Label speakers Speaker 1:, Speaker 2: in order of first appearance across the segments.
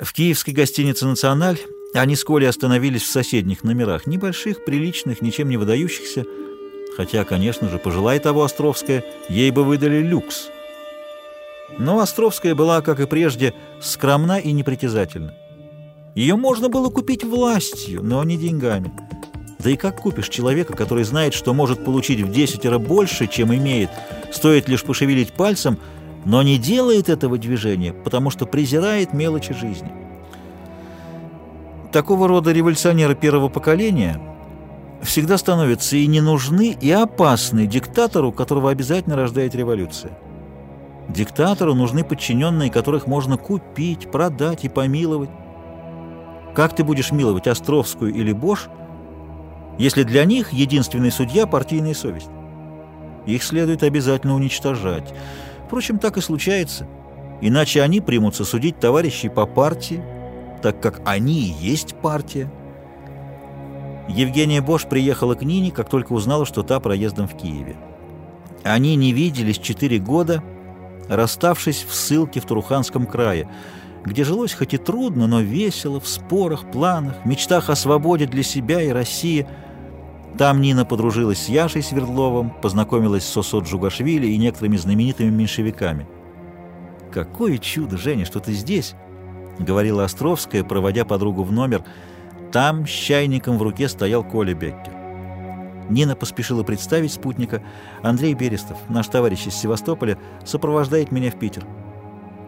Speaker 1: В киевской гостинице «Националь» они с Колей остановились в соседних номерах, небольших, приличных, ничем не выдающихся, хотя, конечно же, пожелай того Островская, ей бы выдали люкс. Но Островская была, как и прежде, скромна и непритязательна. Ее можно было купить властью, но не деньгами. Да и как купишь человека, который знает, что может получить в десятеро больше, чем имеет, стоит лишь пошевелить пальцем, но не делает этого движения, потому что презирает мелочи жизни. Такого рода революционеры первого поколения всегда становятся и не нужны, и опасны диктатору, которого обязательно рождает революция. Диктатору нужны подчиненные, которых можно купить, продать и помиловать. Как ты будешь миловать Островскую или Бош, если для них единственный судья – партийная совесть? Их следует обязательно уничтожать. Впрочем, так и случается. Иначе они примутся судить товарищей по партии, так как они и есть партия. Евгения Бош приехала к Нине, как только узнала, что та проездом в Киеве. Они не виделись четыре года, расставшись в ссылке в Туруханском крае, где жилось хоть и трудно, но весело, в спорах, планах, мечтах о свободе для себя и России. Там Нина подружилась с Яшей Свердловым, познакомилась с Сосо Джугашвили и некоторыми знаменитыми меньшевиками. «Какое чудо, Женя, что ты здесь!» — говорила Островская, проводя подругу в номер. Там с чайником в руке стоял Коля Беккер. Нина поспешила представить спутника. «Андрей Берестов, наш товарищ из Севастополя, сопровождает меня в Питер».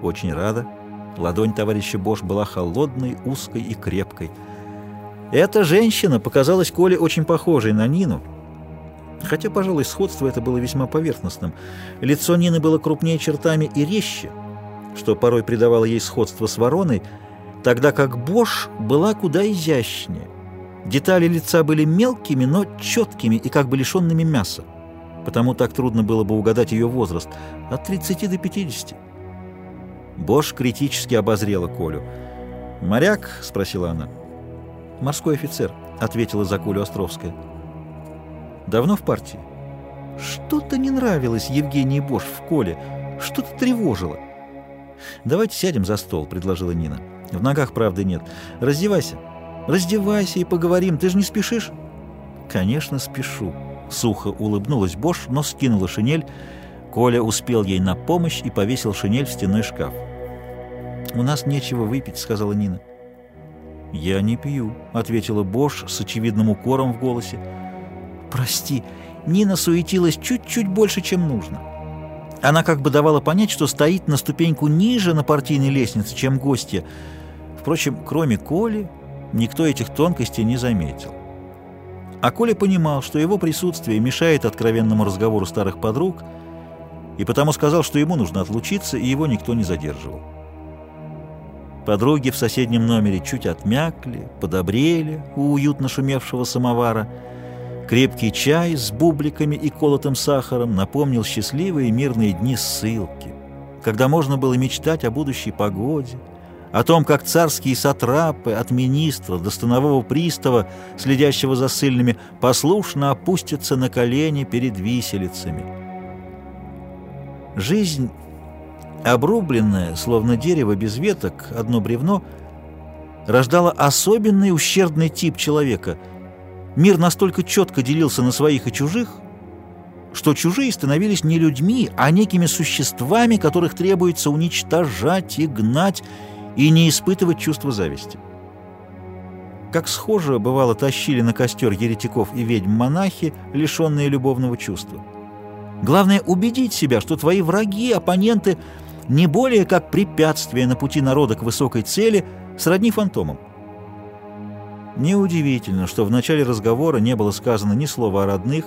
Speaker 1: «Очень рада». Ладонь товарища Бош была холодной, узкой и крепкой. Эта женщина показалась Коле очень похожей на Нину, хотя, пожалуй, сходство это было весьма поверхностным. Лицо Нины было крупнее чертами и резче, что порой придавало ей сходство с вороной, тогда как Бош была куда изящнее. Детали лица были мелкими, но четкими и как бы лишенными мяса, потому так трудно было бы угадать ее возраст – от 30 до 50. Бош критически обозрела Колю. «Моряк?» — спросила она. «Морской офицер», — ответила за Колю Островская. «Давно в партии?» «Что-то не нравилось Евгении Бош в Коле, что-то тревожило». «Давайте сядем за стол», — предложила Нина. «В ногах правды нет. Раздевайся». «Раздевайся и поговорим. Ты же не спешишь?» «Конечно, спешу». Сухо улыбнулась Бош, но скинула шинель. Коля успел ей на помощь и повесил шинель в стенной шкаф. «У нас нечего выпить», — сказала Нина. «Я не пью», — ответила Бош с очевидным укором в голосе. «Прости, Нина суетилась чуть-чуть больше, чем нужно. Она как бы давала понять, что стоит на ступеньку ниже на партийной лестнице, чем гостья. Впрочем, кроме Коли, никто этих тонкостей не заметил. А Коля понимал, что его присутствие мешает откровенному разговору старых подруг, и потому сказал, что ему нужно отлучиться, и его никто не задерживал. Подруги в соседнем номере чуть отмякли, подобрели у уютно шумевшего самовара. Крепкий чай с бубликами и колотым сахаром напомнил счастливые мирные дни ссылки, когда можно было мечтать о будущей погоде, о том, как царские сатрапы от министра до станового пристава, следящего за ссыльными, послушно опустятся на колени перед виселицами. Жизнь, обрубленная, словно дерево без веток, одно бревно, рождала особенный ущербный тип человека. Мир настолько четко делился на своих и чужих, что чужие становились не людьми, а некими существами, которых требуется уничтожать и гнать, и не испытывать чувства зависти. Как схоже, бывало, тащили на костер еретиков и ведьм монахи, лишенные любовного чувства. Главное — убедить себя, что твои враги, оппоненты не более как препятствие на пути народа к высокой цели, сродни фантомам. Неудивительно, что в начале разговора не было сказано ни слова о родных.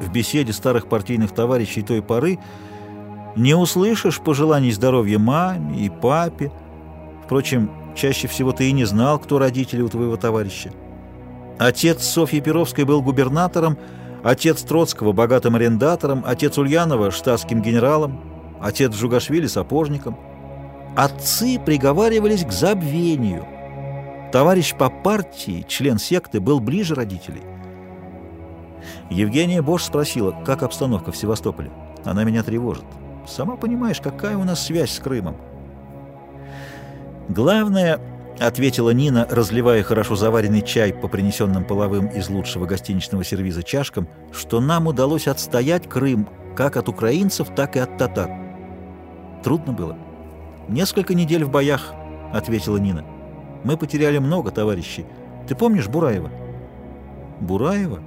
Speaker 1: В беседе старых партийных товарищей той поры не услышишь пожеланий здоровья маме и папе. Впрочем, чаще всего ты и не знал, кто родители у твоего товарища. Отец Софьи Перовской был губернатором, отец Троцкого – богатым арендатором, отец Ульянова – штатским генералом, отец Жугашвили – сапожником. Отцы приговаривались к забвению. Товарищ по партии, член секты, был ближе родителей. Евгения Бош спросила, как обстановка в Севастополе. Она меня тревожит. Сама понимаешь, какая у нас связь с Крымом. Главное, — ответила Нина, разливая хорошо заваренный чай по принесенным половым из лучшего гостиничного сервиза чашкам, что нам удалось отстоять Крым как от украинцев, так и от татар. Трудно было. Несколько недель в боях, — ответила Нина. Мы потеряли много товарищей. Ты помнишь Бураева? Бураева?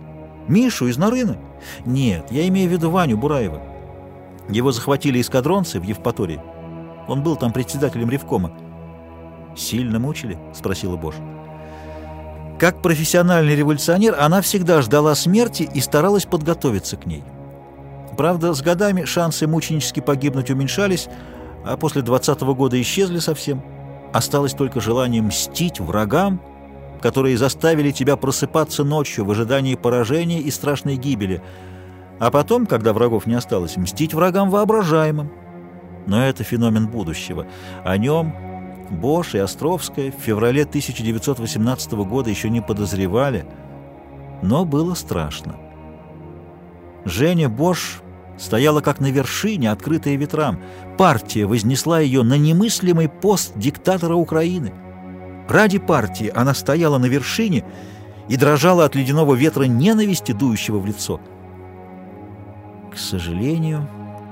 Speaker 1: Мишу из Нарына? Нет, я имею в виду Ваню Бураева. Его захватили эскадронцы в Евпатории. Он был там председателем Ревкома. «Сильно мучили?» — спросила Бош. Как профессиональный революционер, она всегда ждала смерти и старалась подготовиться к ней. Правда, с годами шансы мученически погибнуть уменьшались, а после 20-го года исчезли совсем. Осталось только желание мстить врагам, которые заставили тебя просыпаться ночью в ожидании поражения и страшной гибели, а потом, когда врагов не осталось, мстить врагам воображаемым. Но это феномен будущего. О нем Бош и Островская в феврале 1918 года еще не подозревали, но было страшно. Женя Бош стояла как на вершине, открытая ветрам. Партия вознесла ее на немыслимый пост диктатора Украины. Ради партии она стояла на вершине и дрожала от ледяного ветра ненависти, дующего в лицо. «К сожалению»,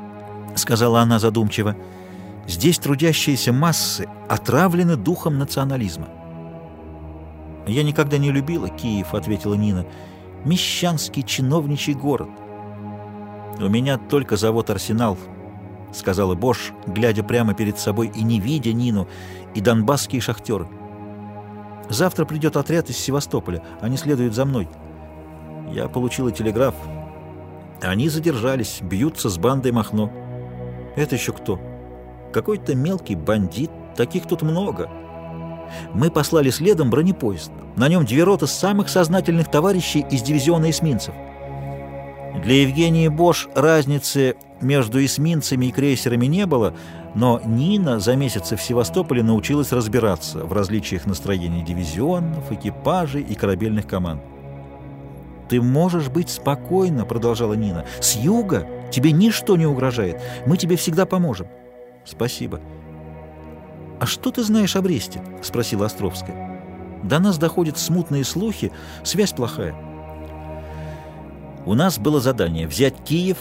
Speaker 1: — сказала она задумчиво, — «здесь трудящиеся массы отравлены духом национализма». «Я никогда не любила Киев», — ответила Нина, — «мещанский чиновничий город». «У меня только завод «Арсенал», — сказала Бош, глядя прямо перед собой и не видя Нину, и донбасские шахтеры. «Завтра придет отряд из Севастополя. Они следуют за мной». Я получила телеграф. Они задержались, бьются с бандой Махно. Это еще кто? Какой-то мелкий бандит. Таких тут много. Мы послали следом бронепоезд. На нем две роты самых сознательных товарищей из дивизиона эсминцев. Для Евгении Бош разницы между эсминцами и крейсерами не было, но Нина за месяцы в Севастополе научилась разбираться в различиях настроений дивизионов, экипажей и корабельных команд. «Ты можешь быть спокойна», — продолжала Нина. «С юга тебе ничто не угрожает. Мы тебе всегда поможем». «Спасибо». «А что ты знаешь о Бресте?» — спросила Островская. «До нас доходят смутные слухи, связь плохая». У нас было задание взять Киев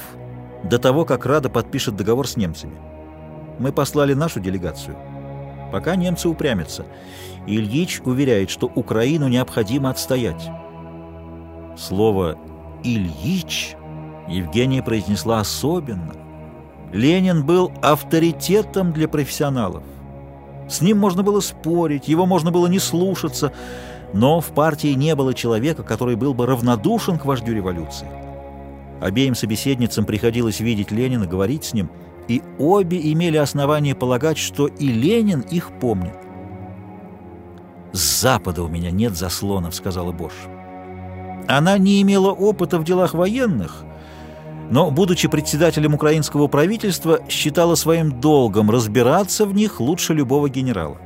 Speaker 1: до того, как Рада подпишет договор с немцами. Мы послали нашу делегацию. Пока немцы упрямятся. Ильич уверяет, что Украину необходимо отстоять. Слово «Ильич» Евгения произнесла особенно. Ленин был авторитетом для профессионалов. С ним можно было спорить, его можно было не слушаться, но в партии не было человека, который был бы равнодушен к вождю революции. Обеим собеседницам приходилось видеть Ленина, говорить с ним, и обе имели основание полагать, что и Ленин их помнит. «С запада у меня нет заслонов», — сказала Бош. Она не имела опыта в делах военных, но, будучи председателем украинского правительства, считала своим долгом разбираться в них лучше любого генерала.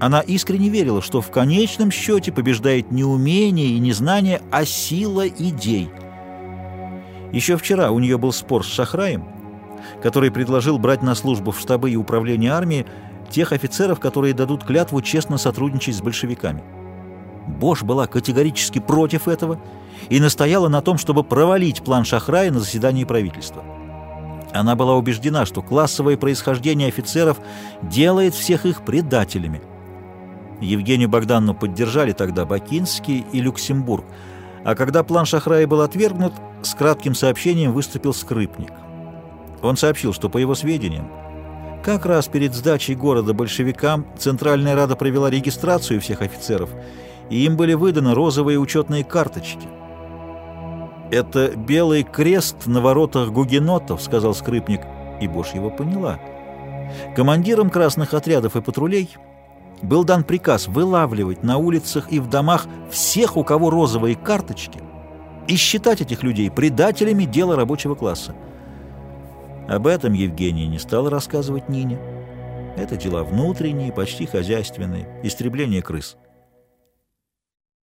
Speaker 1: Она искренне верила, что в конечном счете побеждает не умение и не знание, а сила идей. Еще вчера у нее был спор с Шахраем, который предложил брать на службу в штабы и управление армии тех офицеров, которые дадут клятву честно сотрудничать с большевиками. Бош была категорически против этого и настояла на том, чтобы провалить план Шахрая на заседании правительства. Она была убеждена, что классовое происхождение офицеров делает всех их предателями – Евгению Богданну поддержали тогда Бакинский и Люксембург, а когда план Шахрая был отвергнут, с кратким сообщением выступил Скрипник. Он сообщил, что, по его сведениям, как раз перед сдачей города большевикам Центральная Рада провела регистрацию всех офицеров, и им были выданы розовые учетные карточки. «Это белый крест на воротах гугенотов», — сказал Скрипник, и Бош его поняла. Командирам красных отрядов и патрулей — был дан приказ вылавливать на улицах и в домах всех, у кого розовые карточки, и считать этих людей предателями дела рабочего класса. Об этом Евгений не стал рассказывать Нине. Это дела внутренние, почти хозяйственные, истребление крыс.